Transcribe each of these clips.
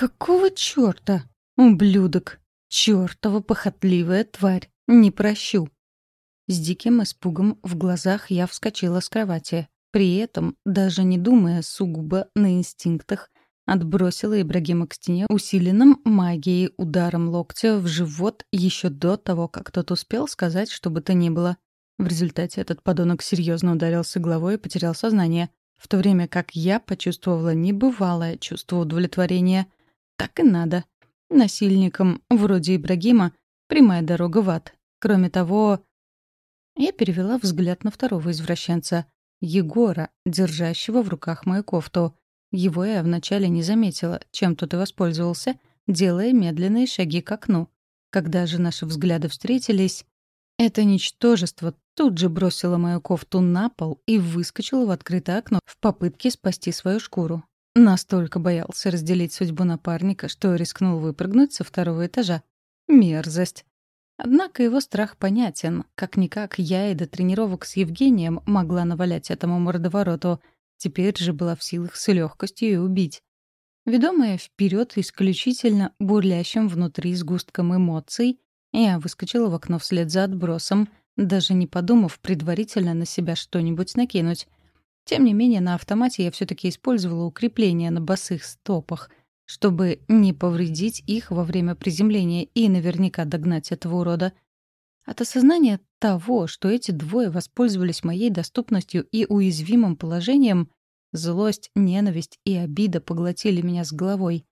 Какого чёрта? Ублюдок! Чёртова похотливая тварь! Не прощу!» С диким испугом в глазах я вскочила с кровати. При этом, даже не думая сугубо на инстинктах, отбросила Ибрагима к стене усиленным магией ударом локтя в живот еще до того, как тот успел сказать, что бы то ни было. В результате этот подонок серьезно ударился головой и потерял сознание, в то время как я почувствовала небывалое чувство удовлетворения. Так и надо. Насильникам, вроде Ибрагима, прямая дорога в ад. Кроме того... Я перевела взгляд на второго извращенца, Егора, держащего в руках мою кофту. Его я вначале не заметила, чем тот и воспользовался, делая медленные шаги к окну. Когда же наши взгляды встретились, это ничтожество тут же бросило мою кофту на пол и выскочило в открытое окно в попытке спасти свою шкуру. Настолько боялся разделить судьбу напарника, что рискнул выпрыгнуть со второго этажа. Мерзость. Однако его страх понятен. Как-никак я и до тренировок с Евгением могла навалять этому мордовороту — Теперь же была в силах с легкостью и убить. Ведомая вперед исключительно бурлящим внутри сгустком эмоций, я выскочила в окно вслед за отбросом, даже не подумав предварительно на себя что-нибудь накинуть. Тем не менее, на автомате я все таки использовала укрепления на босых стопах, чтобы не повредить их во время приземления и наверняка догнать этого урода. От осознания того, что эти двое воспользовались моей доступностью и уязвимым положением, злость, ненависть и обида поглотили меня с головой.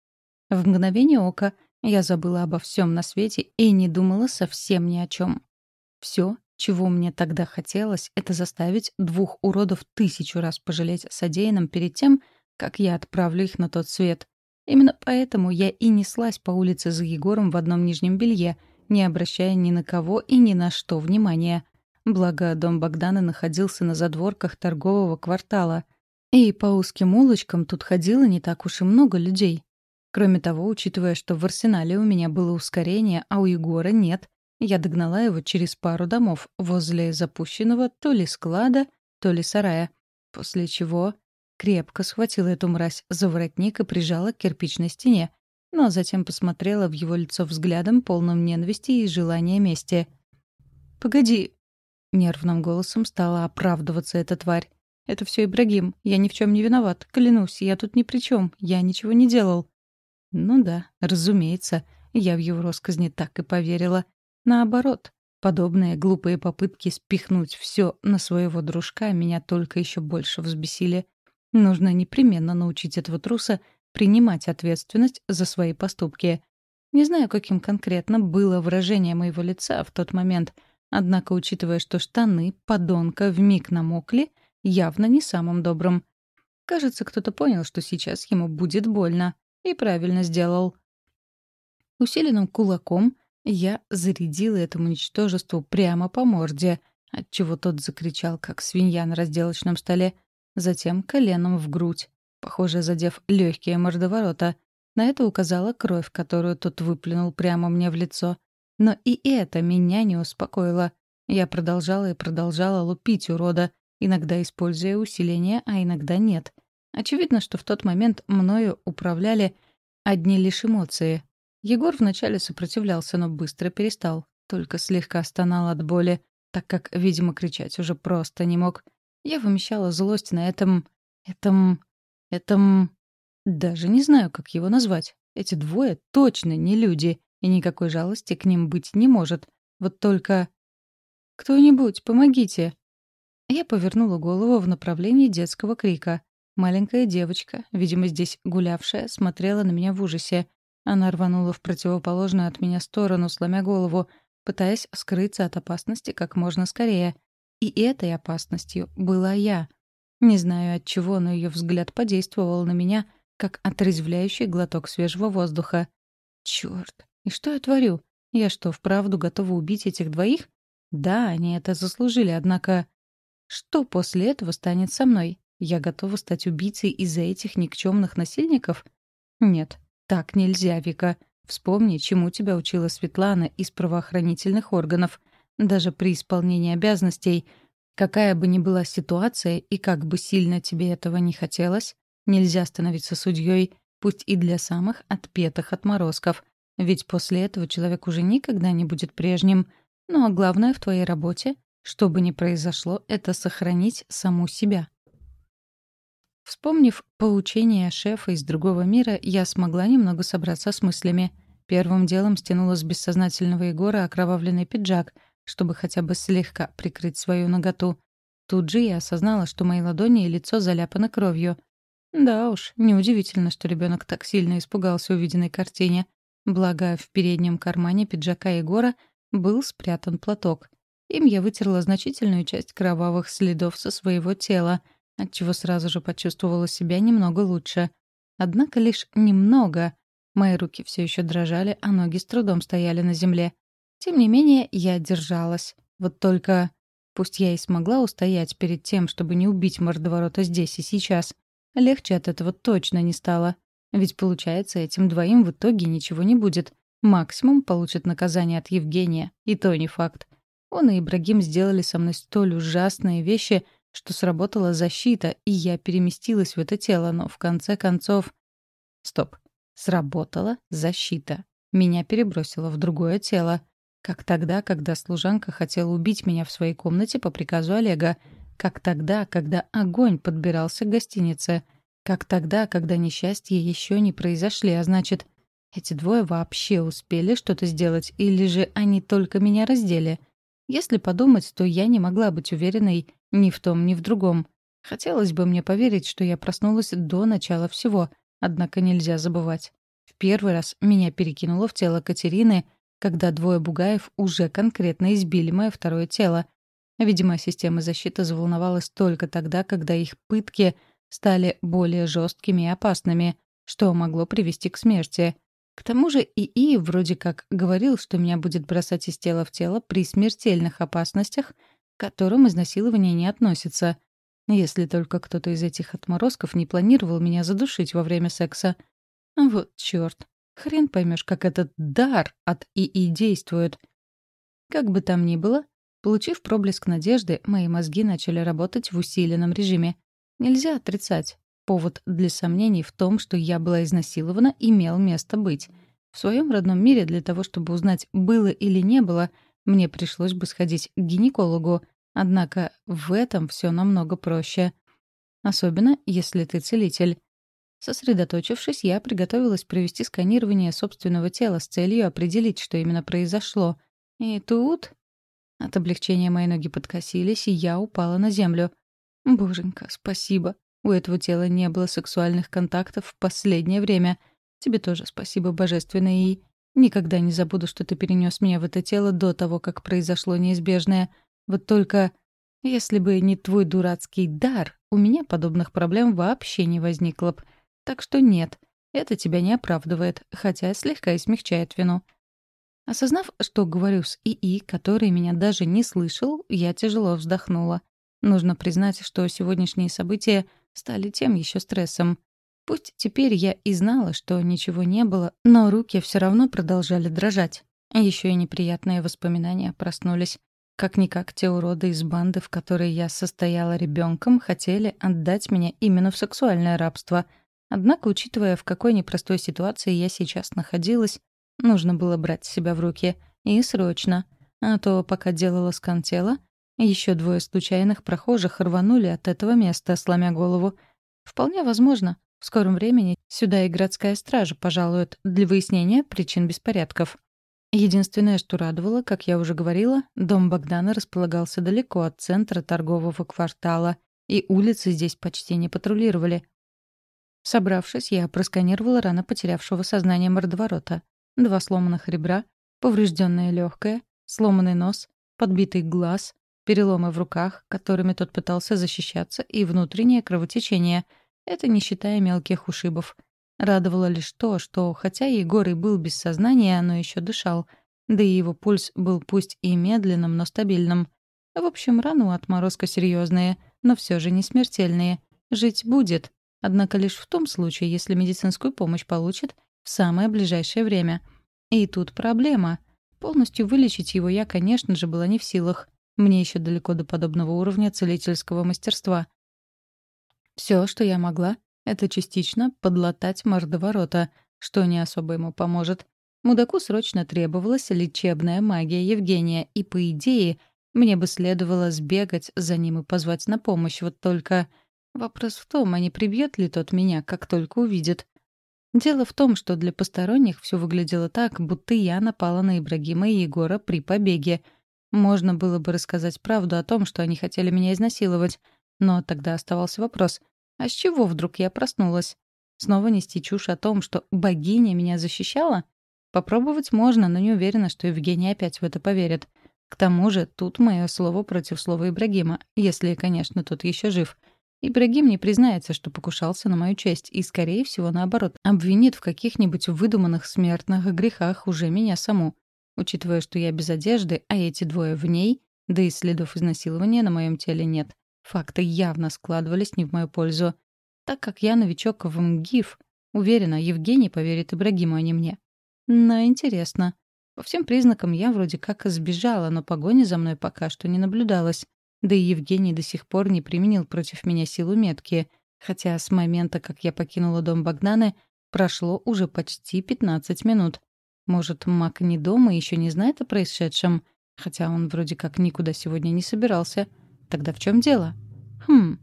В мгновение ока я забыла обо всем на свете и не думала совсем ни о чем. Все, чего мне тогда хотелось, это заставить двух уродов тысячу раз пожалеть о содеянном перед тем, как я отправлю их на тот свет. Именно поэтому я и неслась по улице за Егором в одном нижнем белье — не обращая ни на кого и ни на что внимания. Благо, дом Богдана находился на задворках торгового квартала, и по узким улочкам тут ходило не так уж и много людей. Кроме того, учитывая, что в арсенале у меня было ускорение, а у Егора нет, я догнала его через пару домов возле запущенного то ли склада, то ли сарая, после чего крепко схватила эту мразь за воротник и прижала к кирпичной стене, но затем посмотрела в его лицо взглядом, полным ненависти и желания мести. «Погоди!» — нервным голосом стала оправдываться эта тварь. «Это все Ибрагим. Я ни в чем не виноват. Клянусь, я тут ни при чем. Я ничего не делал». Ну да, разумеется. Я в его росказни так и поверила. Наоборот, подобные глупые попытки спихнуть все на своего дружка меня только еще больше взбесили. Нужно непременно научить этого труса — принимать ответственность за свои поступки. Не знаю, каким конкретно было выражение моего лица в тот момент, однако, учитывая, что штаны подонка вмиг намокли, явно не самым добрым. Кажется, кто-то понял, что сейчас ему будет больно, и правильно сделал. Усиленным кулаком я зарядила этому ничтожеству прямо по морде, отчего тот закричал, как свинья на разделочном столе, затем коленом в грудь похоже, задев легкие мордоворота. На это указала кровь, которую тот выплюнул прямо мне в лицо. Но и это меня не успокоило. Я продолжала и продолжала лупить урода, иногда используя усиление, а иногда нет. Очевидно, что в тот момент мною управляли одни лишь эмоции. Егор вначале сопротивлялся, но быстро перестал, только слегка стонал от боли, так как, видимо, кричать уже просто не мог. Я вымещала злость на этом... этом... Это... Даже не знаю, как его назвать. Эти двое точно не люди, и никакой жалости к ним быть не может. Вот только... «Кто-нибудь, помогите!» Я повернула голову в направлении детского крика. Маленькая девочка, видимо, здесь гулявшая, смотрела на меня в ужасе. Она рванула в противоположную от меня сторону, сломя голову, пытаясь скрыться от опасности как можно скорее. И этой опасностью была я. Не знаю от чего, но ее взгляд подействовал на меня, как отрезвляющий глоток свежего воздуха. Черт, и что я творю? Я что, вправду готова убить этих двоих? Да, они это заслужили, однако... Что после этого станет со мной? Я готова стать убийцей из-за этих никчемных насильников? Нет, так нельзя, Вика. Вспомни, чему тебя учила Светлана из правоохранительных органов. Даже при исполнении обязанностей — Какая бы ни была ситуация и как бы сильно тебе этого не хотелось, нельзя становиться судьей, пусть и для самых отпетых отморозков. Ведь после этого человек уже никогда не будет прежним. Ну а главное в твоей работе, что бы ни произошло, это сохранить саму себя. Вспомнив поучение шефа из другого мира, я смогла немного собраться с мыслями. Первым делом стянула с бессознательного Егора окровавленный пиджак, чтобы хотя бы слегка прикрыть свою наготу. Тут же я осознала, что мои ладони и лицо заляпаны кровью. Да уж, неудивительно, что ребенок так сильно испугался увиденной картине. Благо, в переднем кармане пиджака Егора был спрятан платок. Им я вытерла значительную часть кровавых следов со своего тела — отчего сразу же почувствовала себя немного лучше. Однако лишь немного. Мои руки все еще дрожали, а ноги с трудом стояли на земле. Тем не менее, я держалась. Вот только... Пусть я и смогла устоять перед тем, чтобы не убить мордоворота здесь и сейчас, легче от этого точно не стало. Ведь, получается, этим двоим в итоге ничего не будет. Максимум получит наказание от Евгения, и то не факт. Он и Ибрагим сделали со мной столь ужасные вещи — что сработала защита, и я переместилась в это тело, но в конце концов... Стоп. Сработала защита. Меня перебросило в другое тело. Как тогда, когда служанка хотела убить меня в своей комнате по приказу Олега. Как тогда, когда огонь подбирался к гостинице. Как тогда, когда несчастья еще не произошли, а значит, эти двое вообще успели что-то сделать, или же они только меня раздели? Если подумать, то я не могла быть уверенной, ни в том, ни в другом. Хотелось бы мне поверить, что я проснулась до начала всего, однако нельзя забывать. В первый раз меня перекинуло в тело Катерины, когда двое бугаев уже конкретно избили мое второе тело. Видимо, система защиты заволновалась только тогда, когда их пытки стали более жесткими и опасными, что могло привести к смерти. К тому же ИИ вроде как говорил, что меня будет бросать из тела в тело при смертельных опасностях — к которым изнасилование не относится. Если только кто-то из этих отморозков не планировал меня задушить во время секса. Вот чёрт. Хрен поймешь, как этот дар от ИИ действует. Как бы там ни было, получив проблеск надежды, мои мозги начали работать в усиленном режиме. Нельзя отрицать. Повод для сомнений в том, что я была изнасилована, имел место быть. В своем родном мире для того, чтобы узнать, было или не было — мне пришлось бы сходить к гинекологу, однако в этом все намного проще. Особенно, если ты целитель. Сосредоточившись, я приготовилась провести сканирование собственного тела с целью определить, что именно произошло. И тут... От облегчения мои ноги подкосились, и я упала на землю. «Боженька, спасибо. У этого тела не было сексуальных контактов в последнее время. Тебе тоже спасибо, божественный и... Никогда не забуду, что ты перенес меня в это тело до того, как произошло неизбежное. Вот только если бы не твой дурацкий дар, у меня подобных проблем вообще не возникло б. Так что нет, это тебя не оправдывает, хотя слегка и смягчает вину. Осознав, что говорю с ИИ, который меня даже не слышал, я тяжело вздохнула. Нужно признать, что сегодняшние события стали тем еще стрессом. Пусть теперь я и знала, что ничего не было, но руки все равно продолжали дрожать. Еще и неприятные воспоминания проснулись. Как-никак те уроды из банды, в которой я состояла ребенком, хотели отдать меня именно в сексуальное рабство. Однако, учитывая, в какой непростой ситуации я сейчас находилась, нужно было брать себя в руки. И срочно. А то, пока делала скан тела, еще двое случайных прохожих рванули от этого места, сломя голову. Вполне возможно, в скором времени сюда и городская стража пожалуют для выяснения причин беспорядков. Единственное, что радовало, как я уже говорила, дом Богдана располагался далеко от центра торгового квартала, и улицы здесь почти не патрулировали. Собравшись, я просканировала рано потерявшего сознание мордоворота. Два сломанных ребра, поврежденное легкое, сломанный нос, подбитый глаз, переломы в руках, которыми тот пытался защищаться, и внутреннее кровотечение — это не считая мелких ушибов. Радовало лишь то, что, хотя Егор и был без сознания, но еще дышал, да и его пульс был пусть и медленным, но стабильным. В общем, раны у отморозка серьезные, но все же не смертельные. Жить будет, однако лишь в том случае, если медицинскую помощь получит в самое ближайшее время. И тут проблема. Полностью вылечить его я, конечно же, была не в силах. Мне еще далеко до подобного уровня целительского мастерства. Все, что я могла, это частично подлатать мордоворота, что не особо ему поможет. Мудаку срочно требовалась лечебная магия Евгения, и, по идее, мне бы следовало сбегать за ним и позвать на помощь, вот только... Вопрос в том, а не прибьет ли тот меня, как только увидит. Дело в том, что для посторонних все выглядело так, будто я напала на Ибрагима и Егора при побеге. Можно было бы рассказать правду о том, что они хотели меня изнасиловать, но тогда оставался вопрос, а с чего вдруг я проснулась? Снова нести чушь о том, что богиня меня защищала? Попробовать можно, но не уверена, что Евгений опять в это поверит. К тому же тут мое слово против слова Ибрагима, если, конечно, тот еще жив. Ибрагим не признается, что покушался на мою честь, и, скорее всего, наоборот, обвинит в каких-нибудь выдуманных смертных грехах уже меня саму. Учитывая, что я без одежды, а эти двое в ней, да и следов изнасилования на моем теле нет. Факты явно складывались не в мою пользу. Так как я новичок в МГИФ, уверена, Евгений поверит Ибрагиму, а не мне. Но интересно. По всем признакам я вроде как сбежала, но погони за мной пока что не наблюдалось. Да и Евгений до сих пор не применил против меня силу метки, хотя с момента, как я покинула дом Богданы, прошло уже почти 15 минут. Может, Мак не дома и еще не знает о происшедшем, хотя он вроде как никуда сегодня не собирался. Тогда в чем дело? Хм,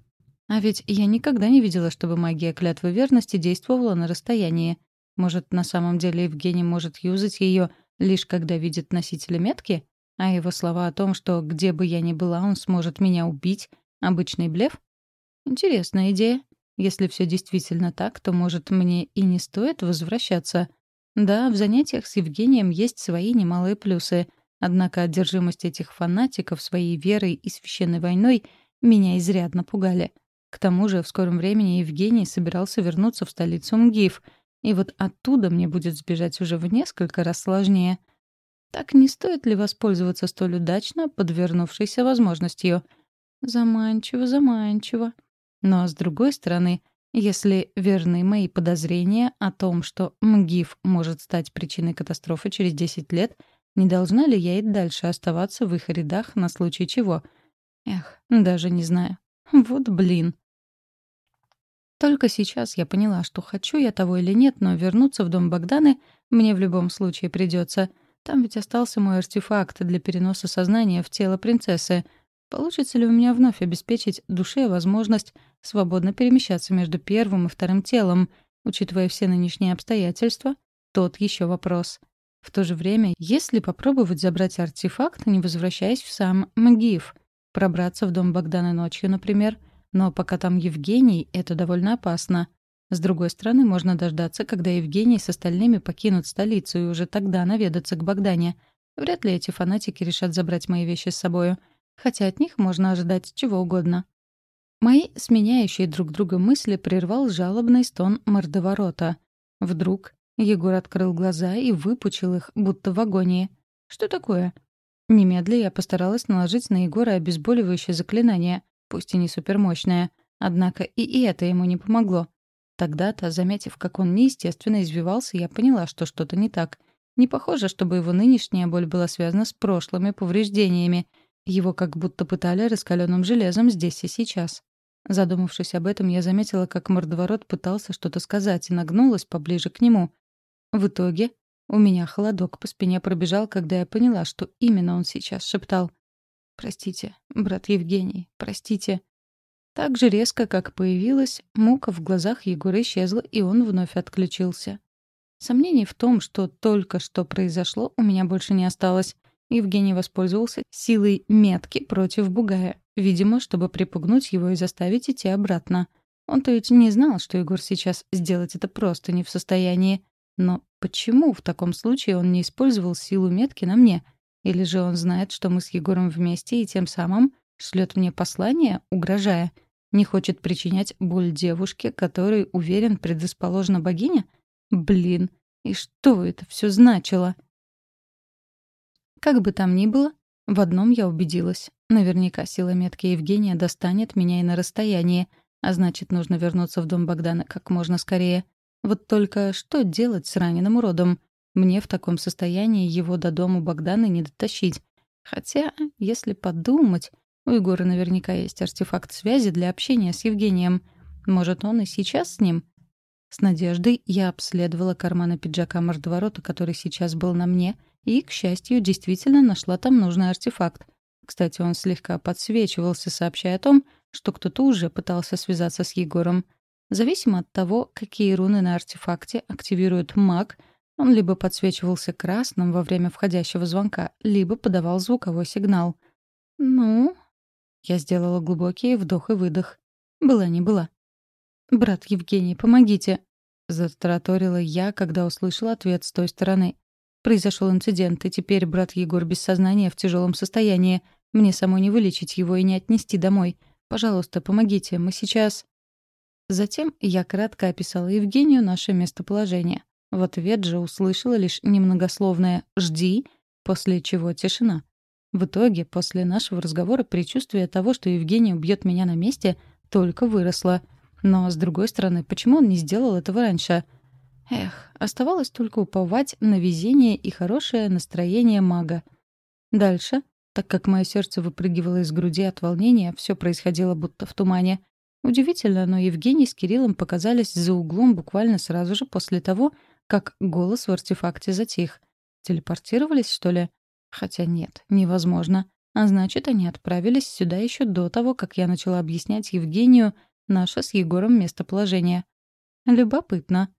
а ведь я никогда не видела, чтобы магия клятвы верности действовала на расстоянии. Может, на самом деле Евгений может юзать ее лишь когда видит носителя метки? А его слова о том, что где бы я ни была, он сможет меня убить, обычный блеф? Интересная идея. Если все действительно так, то, может, мне и не стоит возвращаться. Да, в занятиях с Евгением есть свои немалые плюсы. Однако одержимость этих фанатиков своей верой и священной войной меня изрядно пугали. К тому же в скором времени Евгений собирался вернуться в столицу МГИФ — и вот оттуда мне будет сбежать уже в несколько раз сложнее. Так не стоит ли воспользоваться столь удачно подвернувшейся возможностью? Заманчиво, заманчиво. Но, с другой стороны, если верны мои подозрения о том, что МГИФ может стать причиной катастрофы через 10 лет, не должна ли я и дальше оставаться в их рядах на случай чего? Эх, даже не знаю. Вот блин. Только сейчас я поняла, что хочу я того или нет, но вернуться в дом Богданы мне в любом случае придется. Там ведь остался мой артефакт для переноса сознания в тело принцессы. Получится ли у меня вновь обеспечить душе возможность свободно перемещаться между первым и вторым телом, учитывая все нынешние обстоятельства? Тот еще вопрос. В то же время, если попробовать забрать артефакт, не возвращаясь в сам МГИФ, пробраться в дом Богданы ночью, например — но пока там Евгений, это довольно опасно. С другой стороны, можно дождаться, когда Евгений с остальными покинут столицу и уже тогда наведаться к Богдане. Вряд ли эти фанатики решат забрать мои вещи с собою. Хотя от них можно ожидать чего угодно. Мои сменяющие друг друга мысли прервал жалобный стон мордоворота. Вдруг Егор открыл глаза и выпучил их, будто в агонии. «Что такое?» Немедля я постаралась наложить на Егора обезболивающее заклинание — пусть и не супермощная. Однако и это ему не помогло. Тогда-то, заметив, как он неестественно извивался, я поняла, что что-то не так. Не похоже, чтобы его нынешняя боль была связана с прошлыми повреждениями. Его как будто пытали раскаленным железом здесь и сейчас. Задумавшись об этом, я заметила, как мордоворот пытался что-то сказать и нагнулась поближе к нему. В итоге у меня холодок по спине пробежал, когда я поняла, что именно он сейчас шептал. «Простите, брат Евгений, простите». Так же резко, как появилась, мука в глазах Егора исчезла, и он вновь отключился. Сомнений в том, что только что произошло, у меня больше не осталось. Евгений воспользовался силой метки против Бугая, видимо, чтобы припугнуть его и заставить идти обратно. Он-то ведь не знал, что Егор сейчас сделать это просто не в состоянии. Но почему в таком случае он не использовал силу метки на мне — или же он знает, что мы с Егором вместе и тем самым шлет мне послание, угрожая? Не хочет причинять боль девушке, которой, уверен, предрасположена богиня? Блин, и что это все значило? Как бы там ни было, в одном я убедилась. Наверняка сила метки Евгения достанет меня и на расстоянии, а значит, нужно вернуться в дом Богдана как можно скорее. Вот только что делать с раненым уродом? Мне в таком состоянии его до дому Богдана не дотащить. Хотя, если подумать, у Егора наверняка есть артефакт связи для общения с Евгением. Может, он и сейчас с ним? С надеждой я обследовала карманы пиджака мордоворота, который сейчас был на мне, и, к счастью, действительно нашла там нужный артефакт. Кстати, он слегка подсвечивался, сообщая о том, что кто-то уже пытался связаться с Егором. Зависимо от того, какие руны на артефакте активирует маг, он либо подсвечивался красным во время входящего звонка, либо подавал звуковой сигнал. «Ну...» Я сделала глубокий вдох и выдох. Была не была. «Брат Евгений, помогите!» — затараторила я, когда услышала ответ с той стороны. Произошел инцидент, и теперь брат Егор без сознания в тяжелом состоянии. Мне самой не вылечить его и не отнести домой. Пожалуйста, помогите, мы сейчас...» Затем я кратко описала Евгению наше местоположение. В ответ же услышала лишь немногословное «жди», после чего тишина. В итоге, после нашего разговора, предчувствие того, что Евгений убьет меня на месте, только выросло — но, с другой стороны, почему он не сделал этого раньше? Эх, оставалось только уповать на везение и хорошее настроение мага. Дальше, так как мое сердце выпрыгивало из груди от волнения, все происходило будто в тумане. Удивительно, но Евгений с Кириллом показались за углом буквально сразу же после того, как голос в артефакте затих. Телепортировались, что ли? Хотя нет, невозможно. А значит, они отправились сюда еще до того, как я начала объяснять Евгению, наше с Егором местоположение. Любопытно.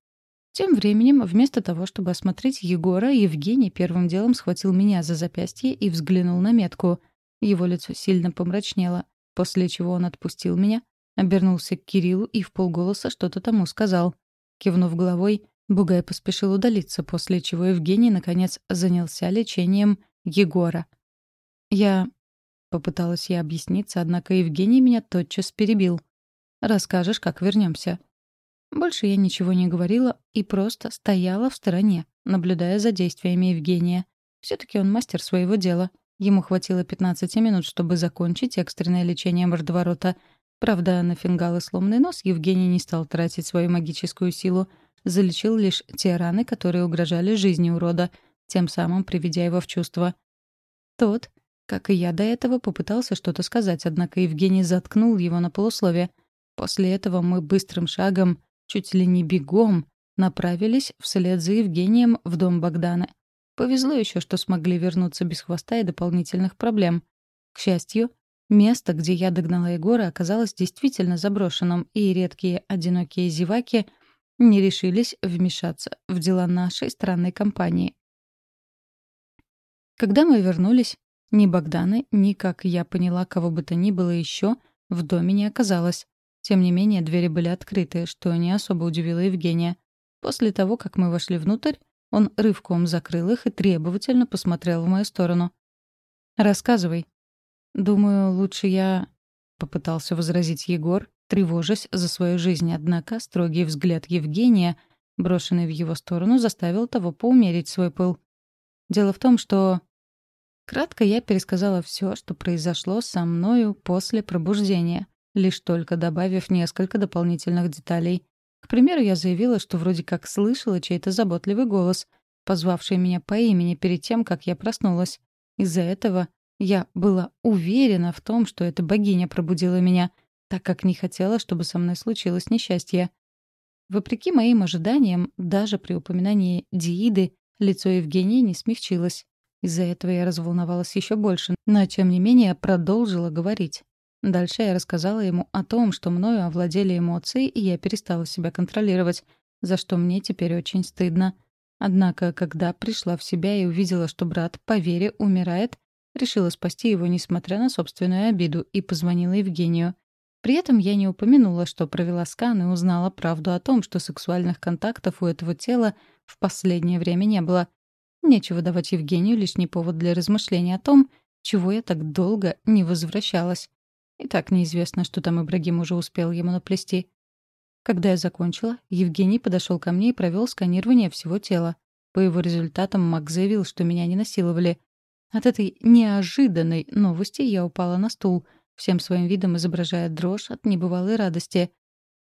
Тем временем, вместо того, чтобы осмотреть Егора, Евгений первым делом схватил меня за запястье и взглянул на метку. Его лицо сильно помрачнело, после чего он отпустил меня, обернулся к Кириллу и в полголоса что-то тому сказал. Кивнув головой, Бугай поспешил удалиться, после чего Евгений, наконец, занялся лечением Егора. Я... Попыталась я объясниться, однако Евгений меня тотчас перебил. Расскажешь, как вернемся. Больше я ничего не говорила и просто стояла в стороне, наблюдая за действиями Евгения. все таки он мастер своего дела. Ему хватило 15 минут, чтобы закончить экстренное лечение мордоворота. Правда, на фингал и сломанный нос Евгений не стал тратить свою магическую силу. Залечил лишь те раны, которые угрожали жизни урода, тем самым приведя его в чувство. Тот, как и я до этого, попытался что-то сказать, однако Евгений заткнул его на полусловие — После этого мы быстрым шагом, чуть ли не бегом, направились вслед за Евгением в дом Богдана. Повезло еще, что смогли вернуться без хвоста и дополнительных проблем. К счастью, место, где я догнала Егора, оказалось действительно заброшенным, и редкие одинокие зеваки не решились вмешаться в дела нашей странной компании. Когда мы вернулись, ни Богданы, ни, как я поняла, кого бы то ни было еще, в доме не оказалось. Тем не менее, двери были открыты, что не особо удивило Евгения. После того, как мы вошли внутрь, он рывком закрыл их и требовательно посмотрел в мою сторону. «Рассказывай». «Думаю, лучше я...» — попытался возразить Егор, тревожась за свою жизнь, однако строгий взгляд Евгения, брошенный в его сторону, заставил того поумерить свой пыл. Дело в том, что... Кратко я пересказала все, что произошло со мною после пробуждения лишь только добавив несколько дополнительных деталей. К примеру, я заявила, что вроде как слышала чей-то заботливый голос, позвавший меня по имени перед тем, как я проснулась. Из-за этого я была уверена в том, что эта богиня пробудила меня, так как не хотела, чтобы со мной случилось несчастье. Вопреки моим ожиданиям, даже при упоминании Дииды лицо Евгении не смягчилось. Из-за этого я разволновалась еще больше, но, тем не менее, продолжила говорить. Дальше я рассказала ему о том, что мною овладели эмоции, и я перестала себя контролировать, за что мне теперь очень стыдно. Однако, когда пришла в себя и увидела, что брат по вере умирает, решила спасти его, несмотря на собственную обиду, и позвонила Евгению. При этом я не упомянула, что провела скан и узнала правду о том, что сексуальных контактов у этого тела в последнее время не было. Нечего давать Евгению лишний повод для размышления о том, чего я так долго не возвращалась. И так неизвестно, что там Ибрагим уже успел ему наплести. Когда я закончила, Евгений подошел ко мне и провел сканирование всего тела. По его результатам Мак заявил, что меня не насиловали. От этой неожиданной новости я упала на стул, всем своим видом изображая дрожь от небывалой радости.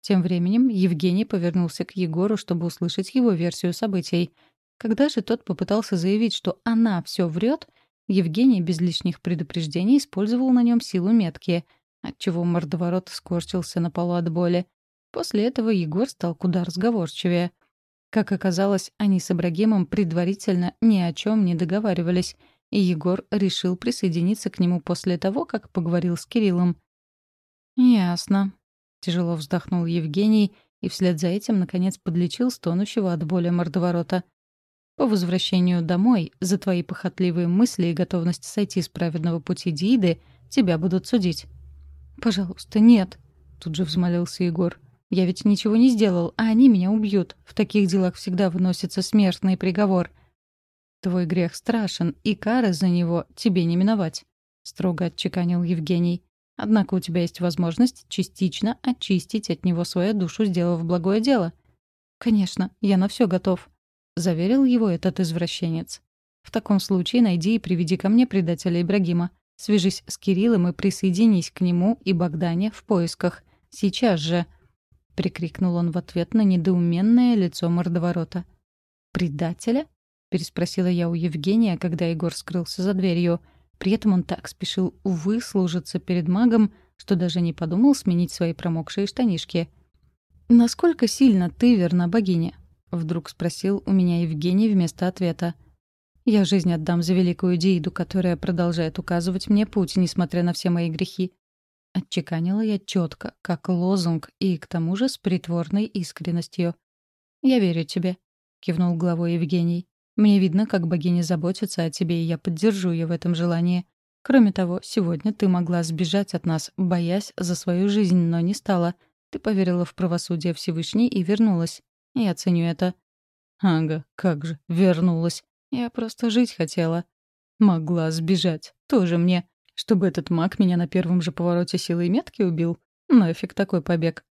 Тем временем Евгений повернулся к Егору, чтобы услышать его версию событий. Когда же тот попытался заявить, что она все врет, Евгений без лишних предупреждений использовал на нем силу метки — отчего мордоворот скорчился на полу от боли. После этого Егор стал куда разговорчивее. Как оказалось, они с Ибрагимом предварительно ни о чем не договаривались, и Егор решил присоединиться к нему после того, как поговорил с Кириллом. «Ясно», — тяжело вздохнул Евгений и вслед за этим, наконец, подлечил стонущего от боли мордоворота. «По возвращению домой за твои похотливые мысли и готовность сойти с праведного пути Дииды тебя будут судить». «Пожалуйста, нет», — тут же взмолился Егор. «Я ведь ничего не сделал, а они меня убьют. В таких делах всегда выносится смертный приговор». «Твой грех страшен, и кары за него тебе не миновать», — строго отчеканил Евгений. «Однако у тебя есть возможность частично очистить от него свою душу, сделав благое дело». «Конечно, я на все готов», — заверил его этот извращенец. «В таком случае найди и приведи ко мне предателя Ибрагима. Свяжись с Кириллом и присоединись к нему и Богдане в поисках. Сейчас же!» — прикрикнул он в ответ на недоуменное лицо мордоворота. «Предателя?» — переспросила я у Евгения, когда Егор скрылся за дверью. При этом он так спешил выслужиться перед магом, что даже не подумал сменить свои промокшие штанишки. «Насколько сильно ты верна богине?» — вдруг спросил у меня Евгений вместо ответа. «Я жизнь отдам за великую Дииду, которая продолжает указывать мне путь, несмотря на все мои грехи». Отчеканила я четко, как лозунг, и к тому же с притворной искренностью. «Я верю тебе», — кивнул главой Евгений. Мне видно, как богиня заботится о тебе, и я поддержу ее в этом желании. Кроме того, сегодня ты могла сбежать от нас, боясь за свою жизнь, но не стала. Ты поверила в правосудие Всевышней и вернулась. Я ценю это. Ага, как же, вернулась. Я просто жить хотела. Могла сбежать. Тоже мне. Чтобы этот маг меня на первом же повороте силой метки убил. Нафиг такой побег.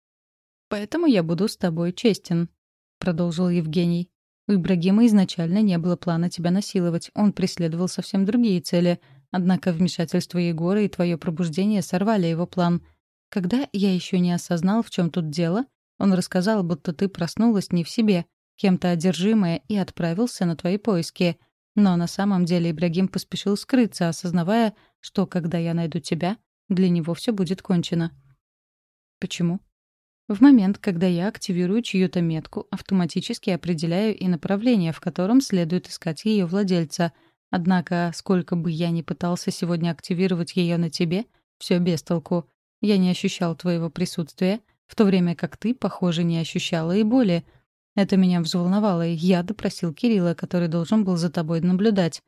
Поэтому я буду с тобой честен, — продолжил Евгений. Ибрагима изначально не было плана тебя насиловать, он преследовал совсем другие цели. Однако вмешательство Егора и твое пробуждение сорвали его план. Когда я еще не осознал, в чем тут дело, он рассказал, будто ты проснулась не в себе, кем-то одержимая, и отправился на твои поиски. Но на самом деле Ибрагим поспешил скрыться, осознавая, что когда я найду тебя, для него все будет кончено. Почему? В момент, когда я активирую чью-то метку, автоматически определяю и направление, в котором следует искать ее владельца. Однако, сколько бы я ни пытался сегодня активировать ее на тебе, все без толку. Я не ощущал твоего присутствия, в то время как ты, похоже, не ощущала и боли. Это меня взволновало, и я допросил Кирилла, который должен был за тобой наблюдать.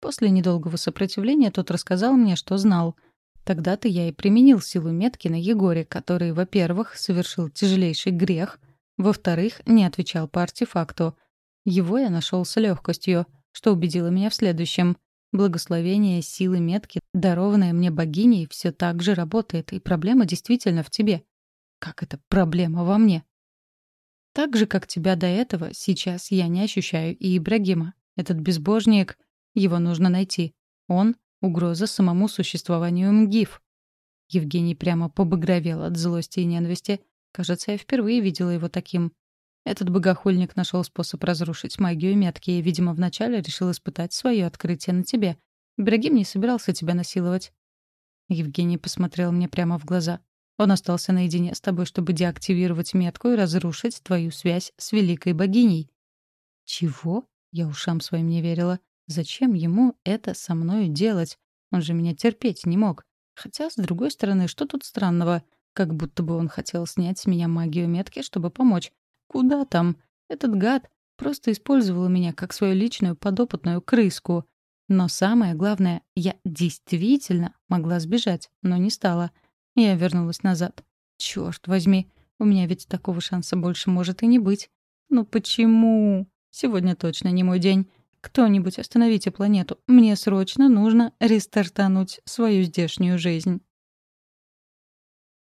После недолгого сопротивления тот рассказал мне, что знал — Тогда-то я и применил силу метки на Егоре, который, во-первых, совершил тяжелейший грех, во-вторых, не отвечал по артефакту. Его я нашел с легкостью, что убедило меня в следующем. Благословение силы метки, дарованное мне богиней, все так же работает, и проблема действительно в тебе. Как это проблема во мне? Так же, как тебя до этого, сейчас я не ощущаю и Ибрагима. Этот безбожник, его нужно найти. Он Угроза самому существованию МГИФ. Евгений прямо побагровел от злости и ненависти. Кажется, я впервые видела его таким. Этот богохульник нашел способ разрушить магию метки и, видимо, вначале решил испытать свое открытие на тебе. Брагим не собирался тебя насиловать. Евгений посмотрел мне прямо в глаза. Он остался наедине с тобой, чтобы деактивировать метку и разрушить твою связь с великой богиней. Чего? Я ушам своим не верила. Зачем ему это со мною делать? Он же меня терпеть не мог. Хотя, с другой стороны, что тут странного? Как будто бы он хотел снять с меня магию метки, чтобы помочь. Куда там? Этот гад просто использовал меня как свою личную подопытную крыску. Но самое главное, я действительно могла сбежать, но не стала. Я вернулась назад. Чёрт возьми, у меня ведь такого шанса больше может и не быть. Ну почему? Сегодня точно не мой день. Кто-нибудь остановите планету. Мне срочно нужно рестартануть свою здешнюю жизнь.